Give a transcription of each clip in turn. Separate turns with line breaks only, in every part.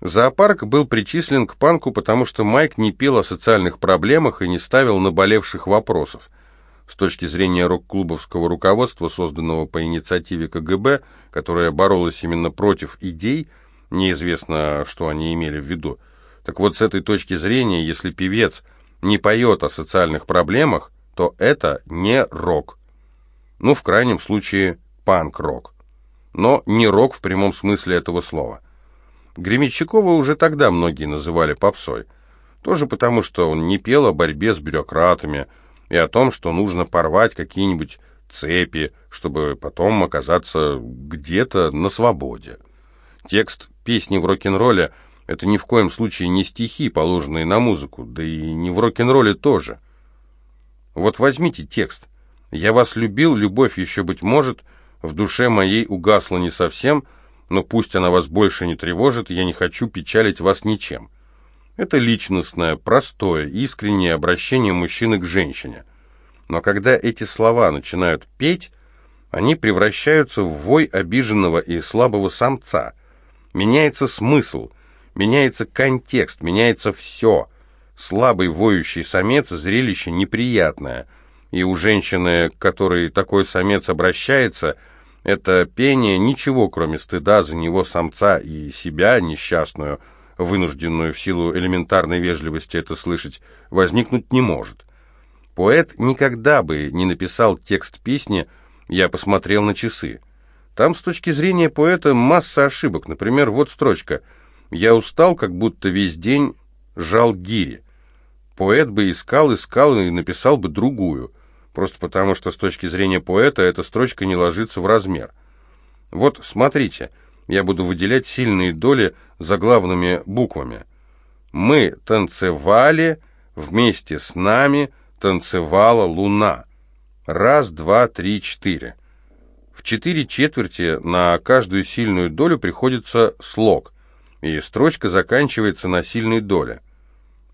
Зоопарк был причислен к панку, потому что Майк не пел о социальных проблемах и не ставил наболевших вопросов. С точки зрения рок-клубовского руководства, созданного по инициативе КГБ, которое боролось именно против идей, неизвестно, что они имели в виду. Так вот, с этой точки зрения, если певец не поет о социальных проблемах, то это не рок. Ну, в крайнем случае, панк-рок. Но не рок в прямом смысле этого слова. Гремячакова уже тогда многие называли попсой. Тоже потому, что он не пел о борьбе с бюрократами и о том, что нужно порвать какие-нибудь цепи, чтобы потом оказаться где-то на свободе. Текст песни в рок-н-ролле – это ни в коем случае не стихи, положенные на музыку, да и не в рок-н-ролле тоже. Вот возьмите текст. «Я вас любил, любовь еще, быть может, в душе моей угасла не совсем, но пусть она вас больше не тревожит, я не хочу печалить вас ничем». Это личностное, простое, искреннее обращение мужчины к женщине. Но когда эти слова начинают петь, они превращаются в вой обиженного и слабого самца. Меняется смысл, меняется контекст, меняется все. Слабый воющий самец – зрелище неприятное – и у женщины, к которой такой самец обращается, это пение ничего, кроме стыда за него самца и себя, несчастную, вынужденную в силу элементарной вежливости это слышать, возникнуть не может. Поэт никогда бы не написал текст песни «Я посмотрел на часы». Там с точки зрения поэта масса ошибок. Например, вот строчка «Я устал, как будто весь день жал гири». Поэт бы искал, искал и написал бы другую просто потому что с точки зрения поэта эта строчка не ложится в размер. Вот смотрите, я буду выделять сильные доли заглавными буквами. Мы танцевали, вместе с нами танцевала луна. Раз, два, три, четыре. В четыре четверти на каждую сильную долю приходится слог, и строчка заканчивается на сильной доле.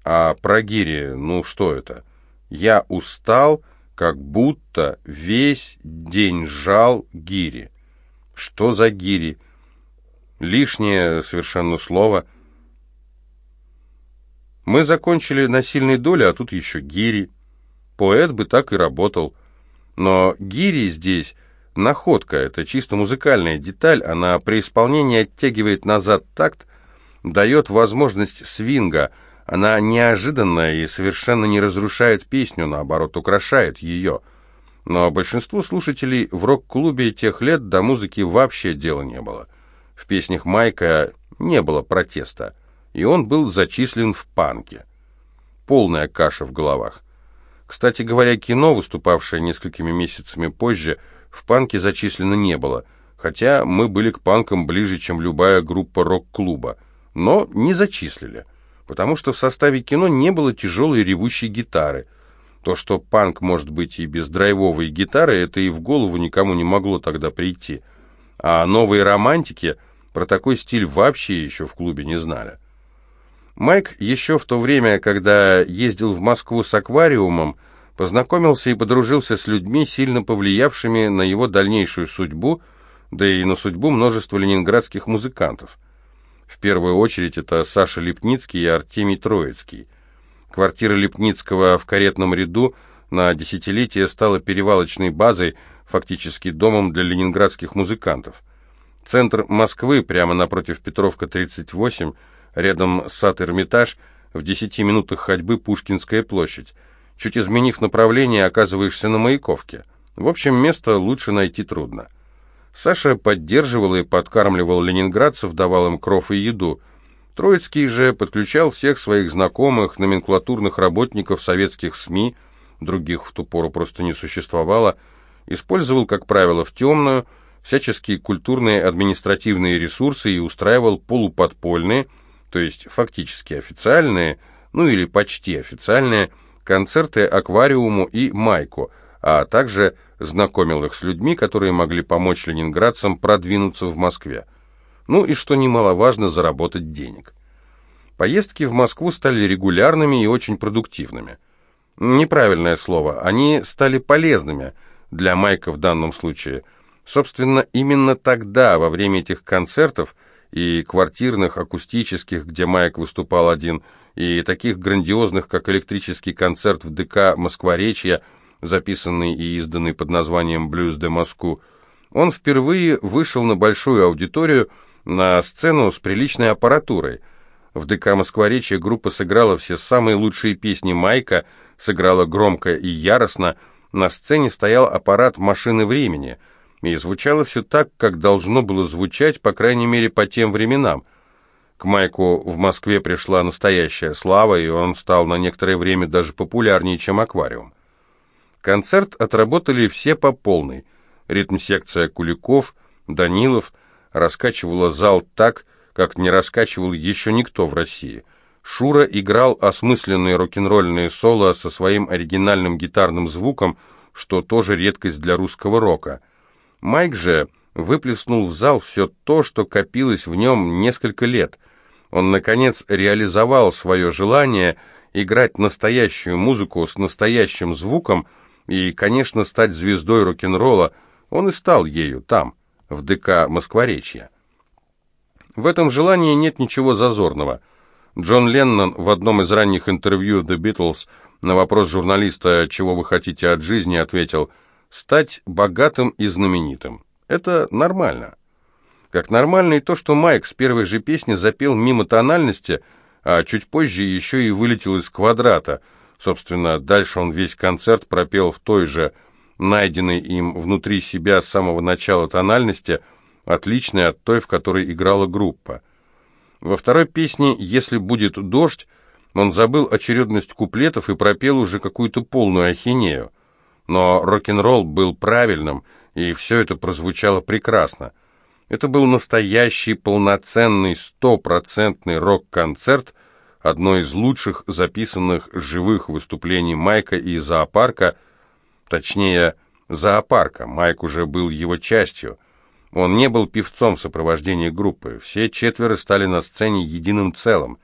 А про гири, ну что это? Я устал, как будто весь день жал гири. Что за гири? Лишнее совершенно слово. Мы закончили на сильной доле, а тут еще гири. Поэт бы так и работал. Но гири здесь находка, это чисто музыкальная деталь, она при исполнении оттягивает назад такт, дает возможность свинга – она неожиданная и совершенно не разрушает песню, наоборот, украшает ее. Но большинству слушателей в рок-клубе тех лет до музыки вообще дела не было. В песнях Майка не было протеста, и он был зачислен в панке. Полная каша в головах. Кстати говоря, кино, выступавшее несколькими месяцами позже, в панке зачислено не было, хотя мы были к панкам ближе, чем любая группа рок-клуба, но не зачислили потому что в составе кино не было тяжелой ревущей гитары. То, что панк может быть и без драйвовой гитары, это и в голову никому не могло тогда прийти. А новые романтики про такой стиль вообще еще в клубе не знали. Майк еще в то время, когда ездил в Москву с аквариумом, познакомился и подружился с людьми, сильно повлиявшими на его дальнейшую судьбу, да и на судьбу множества ленинградских музыкантов. В первую очередь это Саша Лепницкий и Артемий Троицкий. Квартира Лепницкого в каретном ряду на десятилетие стала перевалочной базой, фактически домом для ленинградских музыкантов. Центр Москвы, прямо напротив Петровка, 38, рядом сад Эрмитаж, в 10 минутах ходьбы Пушкинская площадь. Чуть изменив направление, оказываешься на Маяковке. В общем, место лучше найти трудно. Саша поддерживал и подкармливал ленинградцев, давал им кров и еду. Троицкий же подключал всех своих знакомых, номенклатурных работников советских СМИ, других в ту пору просто не существовало, использовал, как правило, в темную, всяческие культурные административные ресурсы и устраивал полуподпольные, то есть фактически официальные, ну или почти официальные, концерты аквариуму и майку, а также знакомил их с людьми, которые могли помочь ленинградцам продвинуться в Москве. Ну и, что немаловажно, заработать денег. Поездки в Москву стали регулярными и очень продуктивными. Неправильное слово, они стали полезными для Майка в данном случае. Собственно, именно тогда, во время этих концертов, и квартирных, акустических, где Майк выступал один, и таких грандиозных, как электрический концерт в ДК «Москворечья», записанный и изданный под названием «Блюз де Москву», он впервые вышел на большую аудиторию, на сцену с приличной аппаратурой. В ДК «Москворечье» группа сыграла все самые лучшие песни Майка, сыграла громко и яростно, на сцене стоял аппарат машины времени, и звучало все так, как должно было звучать, по крайней мере, по тем временам. К Майку в Москве пришла настоящая слава, и он стал на некоторое время даже популярнее, чем «Аквариум». Концерт отработали все по полной. Ритм-секция Куликов, Данилов раскачивала зал так, как не раскачивал еще никто в России. Шура играл осмысленные рок-н-ролльные соло со своим оригинальным гитарным звуком, что тоже редкость для русского рока. Майк же выплеснул в зал все то, что копилось в нем несколько лет. Он, наконец, реализовал свое желание играть настоящую музыку с настоящим звуком, и, конечно, стать звездой рок-н-ролла, он и стал ею там, в ДК Москворечья. В этом желании нет ничего зазорного. Джон Леннон в одном из ранних интервью The Beatles на вопрос журналиста «Чего вы хотите от жизни?» ответил «Стать богатым и знаменитым. Это нормально». Как нормально и то, что Майк с первой же песни запел мимо тональности, а чуть позже еще и вылетел из квадрата – Собственно, дальше он весь концерт пропел в той же, найденной им внутри себя с самого начала тональности, отличной от той, в которой играла группа. Во второй песне «Если будет дождь» он забыл очередность куплетов и пропел уже какую-то полную ахинею. Но рок-н-ролл был правильным, и все это прозвучало прекрасно. Это был настоящий, полноценный, стопроцентный рок-концерт – одно из лучших записанных живых выступлений Майка и зоопарка, точнее, зоопарка. Майк уже был его частью. Он не был певцом в сопровождении группы. Все четверо стали на сцене единым целым.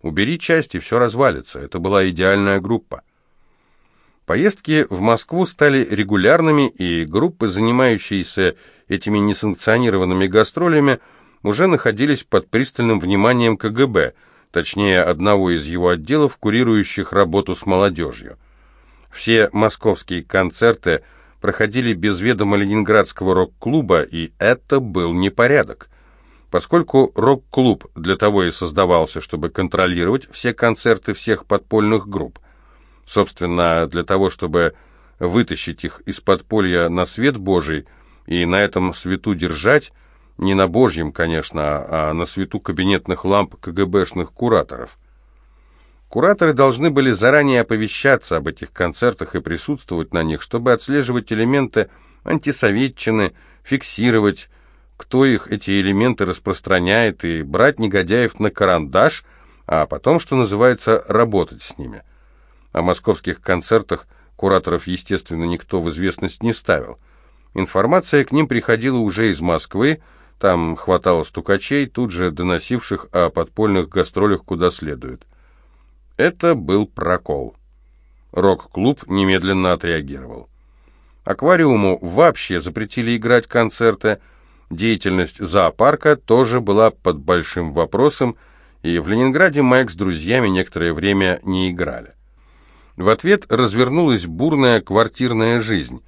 Убери части, все развалится. Это была идеальная группа. Поездки в Москву стали регулярными, и группы, занимающиеся этими несанкционированными гастролями, уже находились под пристальным вниманием КГБ – точнее одного из его отделов, курирующих работу с молодежью. Все московские концерты проходили без ведома Ленинградского рок-клуба, и это был непорядок. Поскольку рок-клуб для того и создавался, чтобы контролировать все концерты всех подпольных групп, собственно, для того, чтобы вытащить их из подполья на свет Божий и на этом свету держать, не на божьем, конечно, а на свету кабинетных ламп КГБшных кураторов. Кураторы должны были заранее оповещаться об этих концертах и присутствовать на них, чтобы отслеживать элементы антисоветчины, фиксировать, кто их, эти элементы, распространяет, и брать негодяев на карандаш, а потом, что называется, работать с ними. О московских концертах кураторов, естественно, никто в известность не ставил. Информация к ним приходила уже из Москвы, там хватало стукачей, тут же доносивших о подпольных гастролях куда следует. Это был прокол. Рок-клуб немедленно отреагировал. Аквариуму вообще запретили играть концерты. Деятельность зоопарка тоже была под большим вопросом, и в Ленинграде Майк с друзьями некоторое время не играли. В ответ развернулась бурная квартирная жизнь.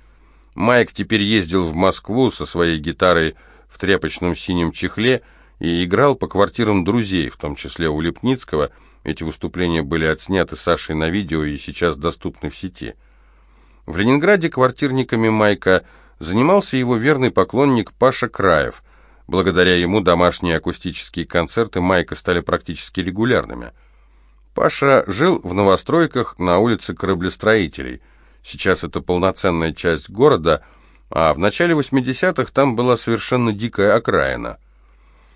Майк теперь ездил в Москву со своей гитарой в тряпочном синем чехле и играл по квартирам друзей, в том числе у Лепницкого. Эти выступления были отсняты Сашей на видео и сейчас доступны в сети. В Ленинграде квартирниками Майка занимался его верный поклонник Паша Краев. Благодаря ему домашние акустические концерты Майка стали практически регулярными. Паша жил в новостройках на улице кораблестроителей. Сейчас это полноценная часть города – а в начале 80-х там была совершенно дикая окраина.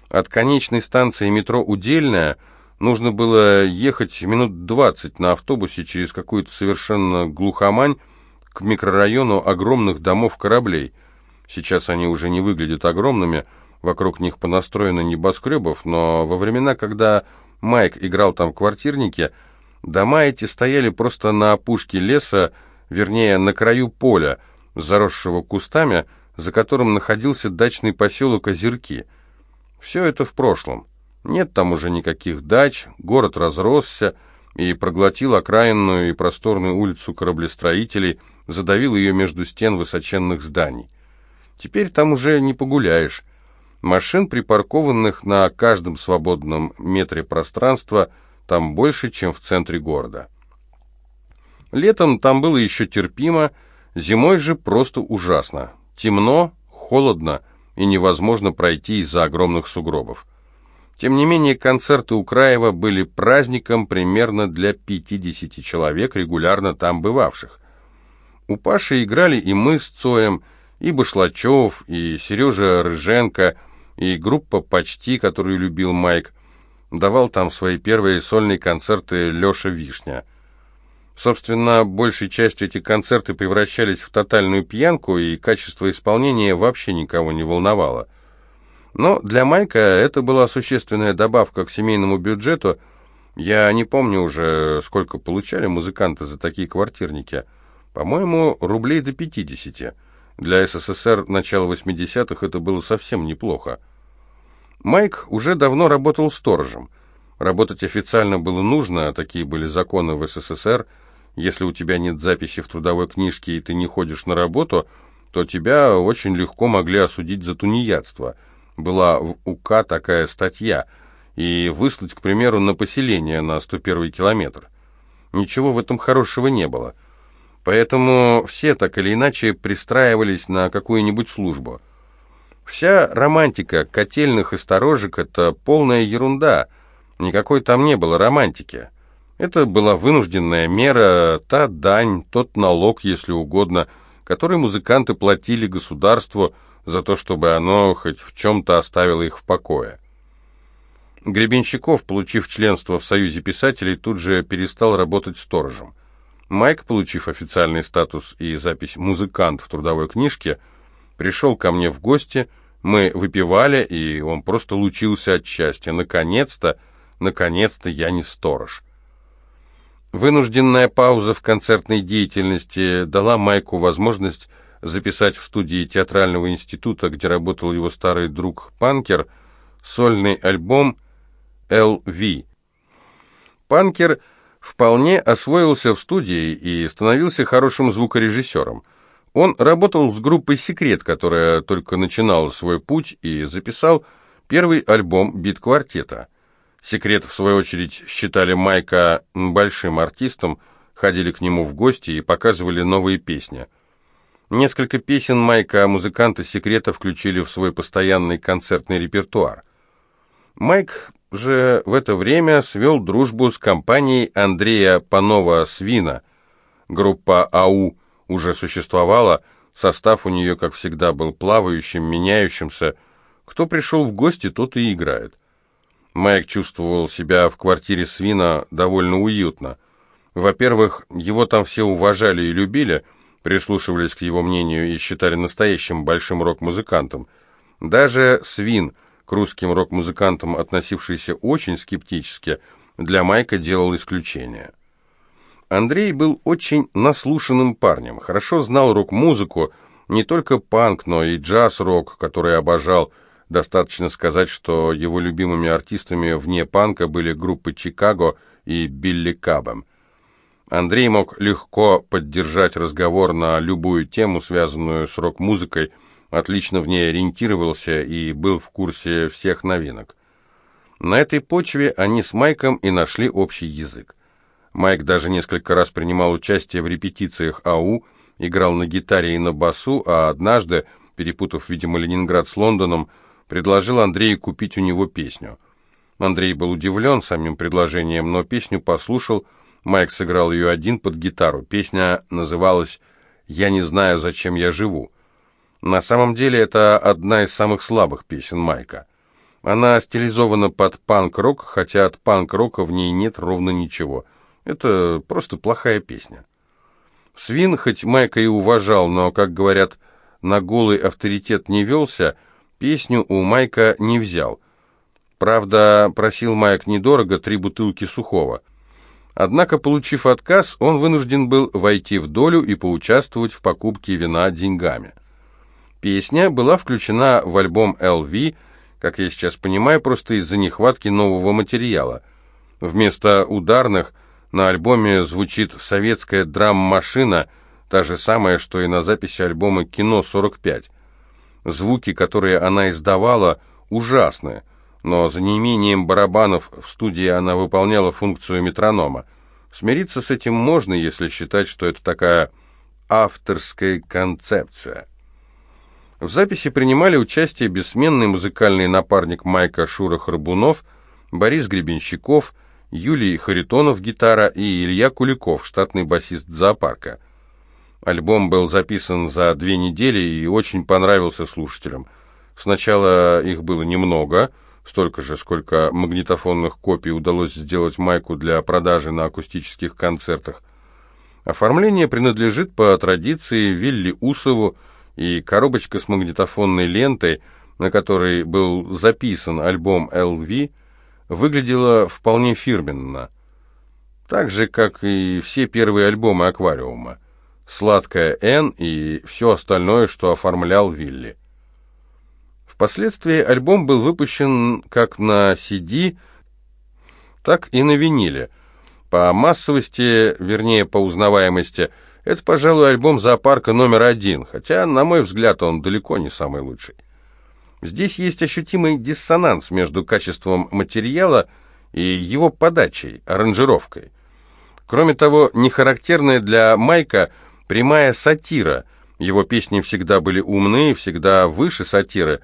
От конечной станции метро «Удельная» нужно было ехать минут 20 на автобусе через какую-то совершенно глухомань к микрорайону огромных домов-кораблей. Сейчас они уже не выглядят огромными, вокруг них понастроено небоскребов, но во времена, когда Майк играл там в квартирнике, дома эти стояли просто на опушке леса, вернее, на краю поля, заросшего кустами, за которым находился дачный поселок Озерки. Все это в прошлом. Нет там уже никаких дач, город разросся и проглотил окраинную и просторную улицу кораблестроителей, задавил ее между стен высоченных зданий. Теперь там уже не погуляешь. Машин, припаркованных на каждом свободном метре пространства, там больше, чем в центре города. Летом там было еще терпимо, зимой же просто ужасно. Темно, холодно и невозможно пройти из-за огромных сугробов. Тем не менее, концерты у Краева были праздником примерно для 50 человек, регулярно там бывавших. У Паши играли и мы с Цоем, и Башлачев, и Сережа Рыженко – и группа «Почти», которую любил Майк, давал там свои первые сольные концерты Леша Вишня. Собственно, большей частью эти концерты превращались в тотальную пьянку, и качество исполнения вообще никого не волновало. Но для Майка это была существенная добавка к семейному бюджету. Я не помню уже, сколько получали музыканты за такие квартирники. По-моему, рублей до пятидесяти. Для СССР начала 80-х это было совсем неплохо. Майк уже давно работал сторожем. Работать официально было нужно, а такие были законы в СССР. Если у тебя нет записи в трудовой книжке и ты не ходишь на работу, то тебя очень легко могли осудить за тунеядство. Была в УК такая статья, и выслать, к примеру, на поселение на 101 километр. Ничего в этом хорошего не было. Поэтому все так или иначе пристраивались на какую-нибудь службу. Вся романтика котельных и сторожек – это полная ерунда. Никакой там не было романтики. Это была вынужденная мера, та дань, тот налог, если угодно, который музыканты платили государству за то, чтобы оно хоть в чем-то оставило их в покое. Гребенщиков, получив членство в Союзе писателей, тут же перестал работать сторожем. Майк, получив официальный статус и запись «музыкант» в трудовой книжке, пришел ко мне в гости, мы выпивали, и он просто лучился от счастья. Наконец-то, наконец-то я не сторож. Вынужденная пауза в концертной деятельности дала Майку возможность записать в студии театрального института, где работал его старый друг Панкер, сольный альбом «Л.В». Панкер – вполне освоился в студии и становился хорошим звукорежиссером. Он работал с группой «Секрет», которая только начинала свой путь, и записал первый альбом «Бит-квартета». «Секрет», в свою очередь, считали Майка большим артистом, ходили к нему в гости и показывали новые песни. Несколько песен Майка музыканты «Секрета» включили в свой постоянный концертный репертуар. Майк же в это время свел дружбу с компанией Андрея Панова-Свина. Группа АУ уже существовала, состав у нее, как всегда, был плавающим, меняющимся. Кто пришел в гости, тот и играет. Майк чувствовал себя в квартире Свина довольно уютно. Во-первых, его там все уважали и любили, прислушивались к его мнению и считали настоящим большим рок-музыкантом. Даже Свин – к русским рок-музыкантам, относившийся очень скептически, для Майка делал исключение. Андрей был очень наслушанным парнем, хорошо знал рок-музыку, не только панк, но и джаз-рок, который обожал. Достаточно сказать, что его любимыми артистами вне панка были группы «Чикаго» и «Билли Кабем». Андрей мог легко поддержать разговор на любую тему, связанную с рок-музыкой, отлично в ней ориентировался и был в курсе всех новинок. На этой почве они с Майком и нашли общий язык. Майк даже несколько раз принимал участие в репетициях АУ, играл на гитаре и на басу, а однажды, перепутав, видимо, Ленинград с Лондоном, предложил Андрею купить у него песню. Андрей был удивлен самим предложением, но песню послушал, Майк сыграл ее один под гитару. Песня называлась «Я не знаю, зачем я живу». На самом деле это одна из самых слабых песен Майка. Она стилизована под панк-рок, хотя от панк-рока в ней нет ровно ничего. Это просто плохая песня. Свин хоть Майка и уважал, но, как говорят, на голый авторитет не велся, песню у Майка не взял. Правда, просил Майк недорого, три бутылки сухого. Однако, получив отказ, он вынужден был войти в долю и поучаствовать в покупке вина деньгами. Песня была включена в альбом LV, как я сейчас понимаю, просто из-за нехватки нового материала. Вместо ударных на альбоме звучит советская драм-машина, та же самая, что и на записи альбома «Кино-45». Звуки, которые она издавала, ужасные, но за неимением барабанов в студии она выполняла функцию метронома. Смириться с этим можно, если считать, что это такая авторская концепция. В записи принимали участие бессменный музыкальный напарник Майка Шура Харбунов, Борис Гребенщиков, Юлий Харитонов гитара и Илья Куликов, штатный басист зоопарка. Альбом был записан за две недели и очень понравился слушателям. Сначала их было немного, столько же, сколько магнитофонных копий удалось сделать Майку для продажи на акустических концертах. Оформление принадлежит по традиции Вилли Усову, и коробочка с магнитофонной лентой, на которой был записан альбом LV, выглядела вполне фирменно. Так же, как и все первые альбомы «Аквариума». «Сладкая Н» и все остальное, что оформлял Вилли. Впоследствии альбом был выпущен как на CD, так и на виниле. По массовости, вернее, по узнаваемости, это, пожалуй, альбом зоопарка номер один, хотя, на мой взгляд, он далеко не самый лучший. Здесь есть ощутимый диссонанс между качеством материала и его подачей, аранжировкой. Кроме того, нехарактерная для Майка прямая сатира. Его песни всегда были умные, всегда выше сатиры.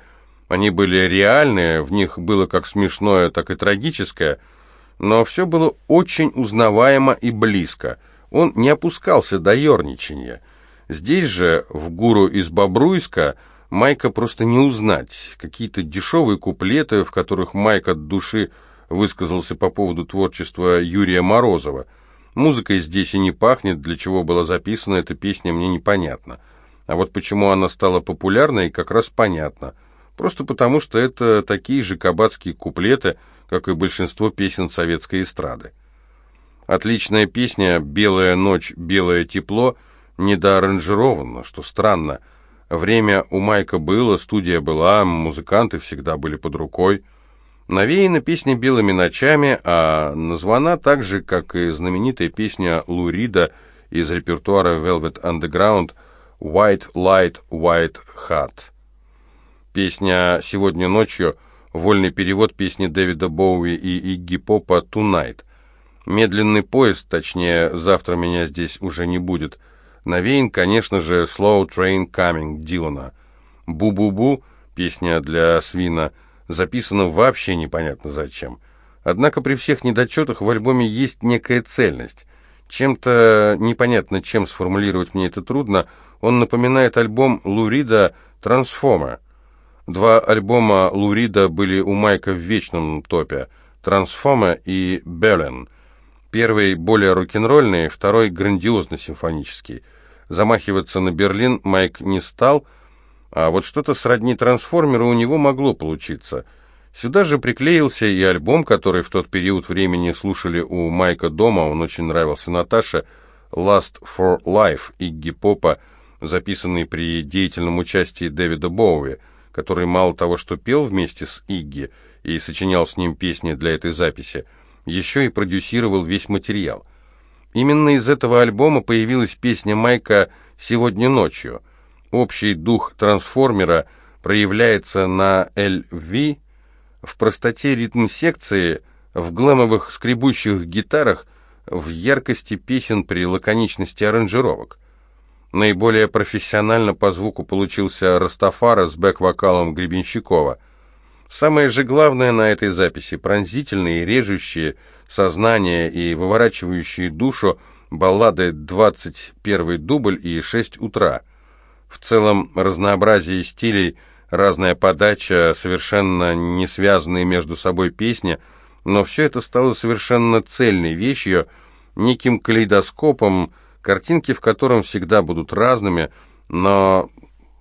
Они были реальные, в них было как смешное, так и трагическое, но все было очень узнаваемо и близко. Он не опускался до ерничания. Здесь же, в гуру из Бобруйска, Майка просто не узнать. Какие-то дешевые куплеты, в которых Майк от души высказался по поводу творчества Юрия Морозова. Музыкой здесь и не пахнет, для чего была записана эта песня, мне непонятно. А вот почему она стала популярной, как раз понятно. Просто потому, что это такие же кабацкие куплеты, как и большинство песен советской эстрады. Отличная песня «Белая ночь, белое тепло» недоаранжирована, что странно – Время у Майка было, студия была, музыканты всегда были под рукой. Навеяна песня белыми ночами, а названа так же, как и знаменитая песня Лу Рида из репертуара Velvet Underground «White Light, White Hat». Песня «Сегодня ночью» — вольный перевод песни Дэвида Боуи и Игги Попа «Tonight». Медленный поезд, точнее, завтра меня здесь уже не будет — Навеян, конечно же, «Slow Train Coming» Дилана. «Бу-бу-бу» — песня для свина, записана вообще непонятно зачем. Однако при всех недочетах в альбоме есть некая цельность. Чем-то непонятно, чем сформулировать мне это трудно, он напоминает альбом Лурида «Трансформер». Два альбома Лурида были у Майка в вечном топе «Трансформер» и «Берлин». Первый более рок-н-ролльный, второй грандиозно-симфонический. Замахиваться на Берлин Майк не стал, а вот что-то сродни трансформеру у него могло получиться. Сюда же приклеился и альбом, который в тот период времени слушали у Майка дома, он очень нравился Наташе, «Last for Life» Игги Попа, записанный при деятельном участии Дэвида Боуи, который мало того, что пел вместе с Игги и сочинял с ним песни для этой записи, еще и продюсировал весь материал. Именно из этого альбома появилась песня Майка «Сегодня ночью». Общий дух трансформера проявляется на LV, в простоте ритм-секции, в глэмовых скребущих гитарах, в яркости песен при лаконичности аранжировок. Наиболее профессионально по звуку получился Растафара с бэк-вокалом Гребенщикова – Самое же главное на этой записи – пронзительные, режущие сознание и выворачивающие душу баллады «21 дубль» и «6 утра». В целом разнообразие стилей, разная подача, совершенно не связанные между собой песни, но все это стало совершенно цельной вещью, неким калейдоскопом, картинки в котором всегда будут разными, но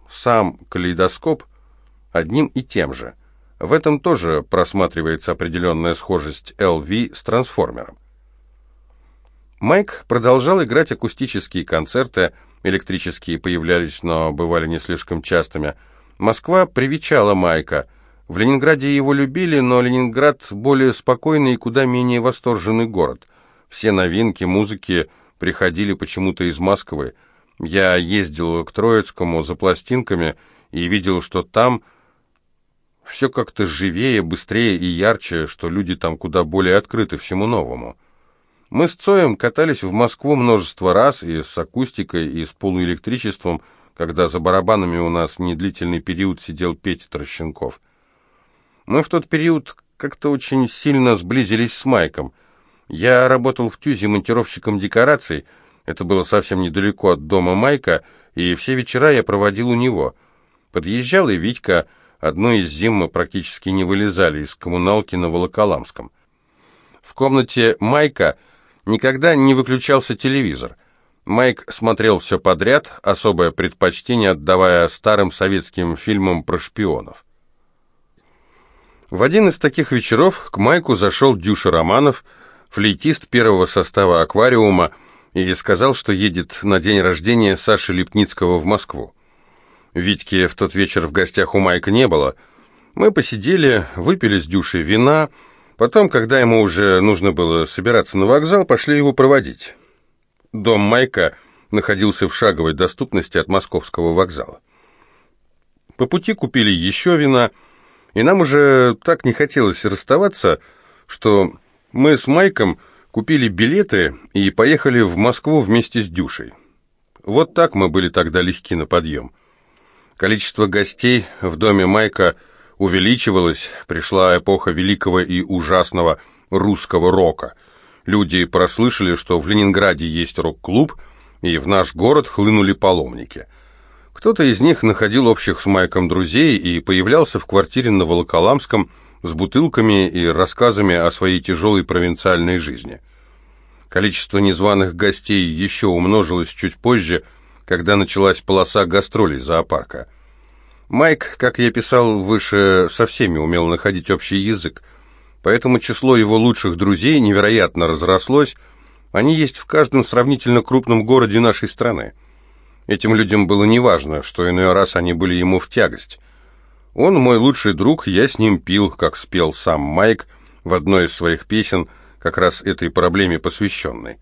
сам калейдоскоп одним и тем же. В этом тоже просматривается определенная схожесть LV с трансформером. Майк продолжал играть акустические концерты, электрические появлялись, но бывали не слишком частыми. Москва привечала Майка. В Ленинграде его любили, но Ленинград более спокойный и куда менее восторженный город. Все новинки музыки приходили почему-то из Москвы. Я ездил к Троицкому за пластинками и видел, что там все как-то живее, быстрее и ярче, что люди там куда более открыты всему новому. Мы с Цоем катались в Москву множество раз и с акустикой, и с полуэлектричеством, когда за барабанами у нас недлительный период сидел Петя Трощенков. Мы в тот период как-то очень сильно сблизились с Майком. Я работал в Тюзе монтировщиком декораций, это было совсем недалеко от дома Майка, и все вечера я проводил у него. Подъезжал и Витька, одной из зим мы практически не вылезали из коммуналки на Волоколамском. В комнате Майка никогда не выключался телевизор. Майк смотрел все подряд, особое предпочтение отдавая старым советским фильмам про шпионов. В один из таких вечеров к Майку зашел Дюша Романов, флейтист первого состава «Аквариума», и сказал, что едет на день рождения Саши Лепницкого в Москву. Витьки в тот вечер в гостях у Майка не было. Мы посидели, выпили с Дюшей вина, потом, когда ему уже нужно было собираться на вокзал, пошли его проводить. Дом Майка находился в шаговой доступности от московского вокзала. По пути купили еще вина, и нам уже так не хотелось расставаться, что мы с Майком купили билеты и поехали в Москву вместе с Дюшей. Вот так мы были тогда легки на подъем. Количество гостей в доме Майка увеличивалось, пришла эпоха великого и ужасного русского рока – Люди прослышали, что в Ленинграде есть рок-клуб, и в наш город хлынули паломники. Кто-то из них находил общих с Майком друзей и появлялся в квартире на Волоколамском с бутылками и рассказами о своей тяжелой провинциальной жизни. Количество незваных гостей еще умножилось чуть позже, когда началась полоса гастролей зоопарка. Майк, как я писал выше, со всеми умел находить общий язык – поэтому число его лучших друзей невероятно разрослось, они есть в каждом сравнительно крупном городе нашей страны. Этим людям было неважно, что иной раз они были ему в тягость. Он мой лучший друг, я с ним пил, как спел сам Майк в одной из своих песен, как раз этой проблеме посвященной.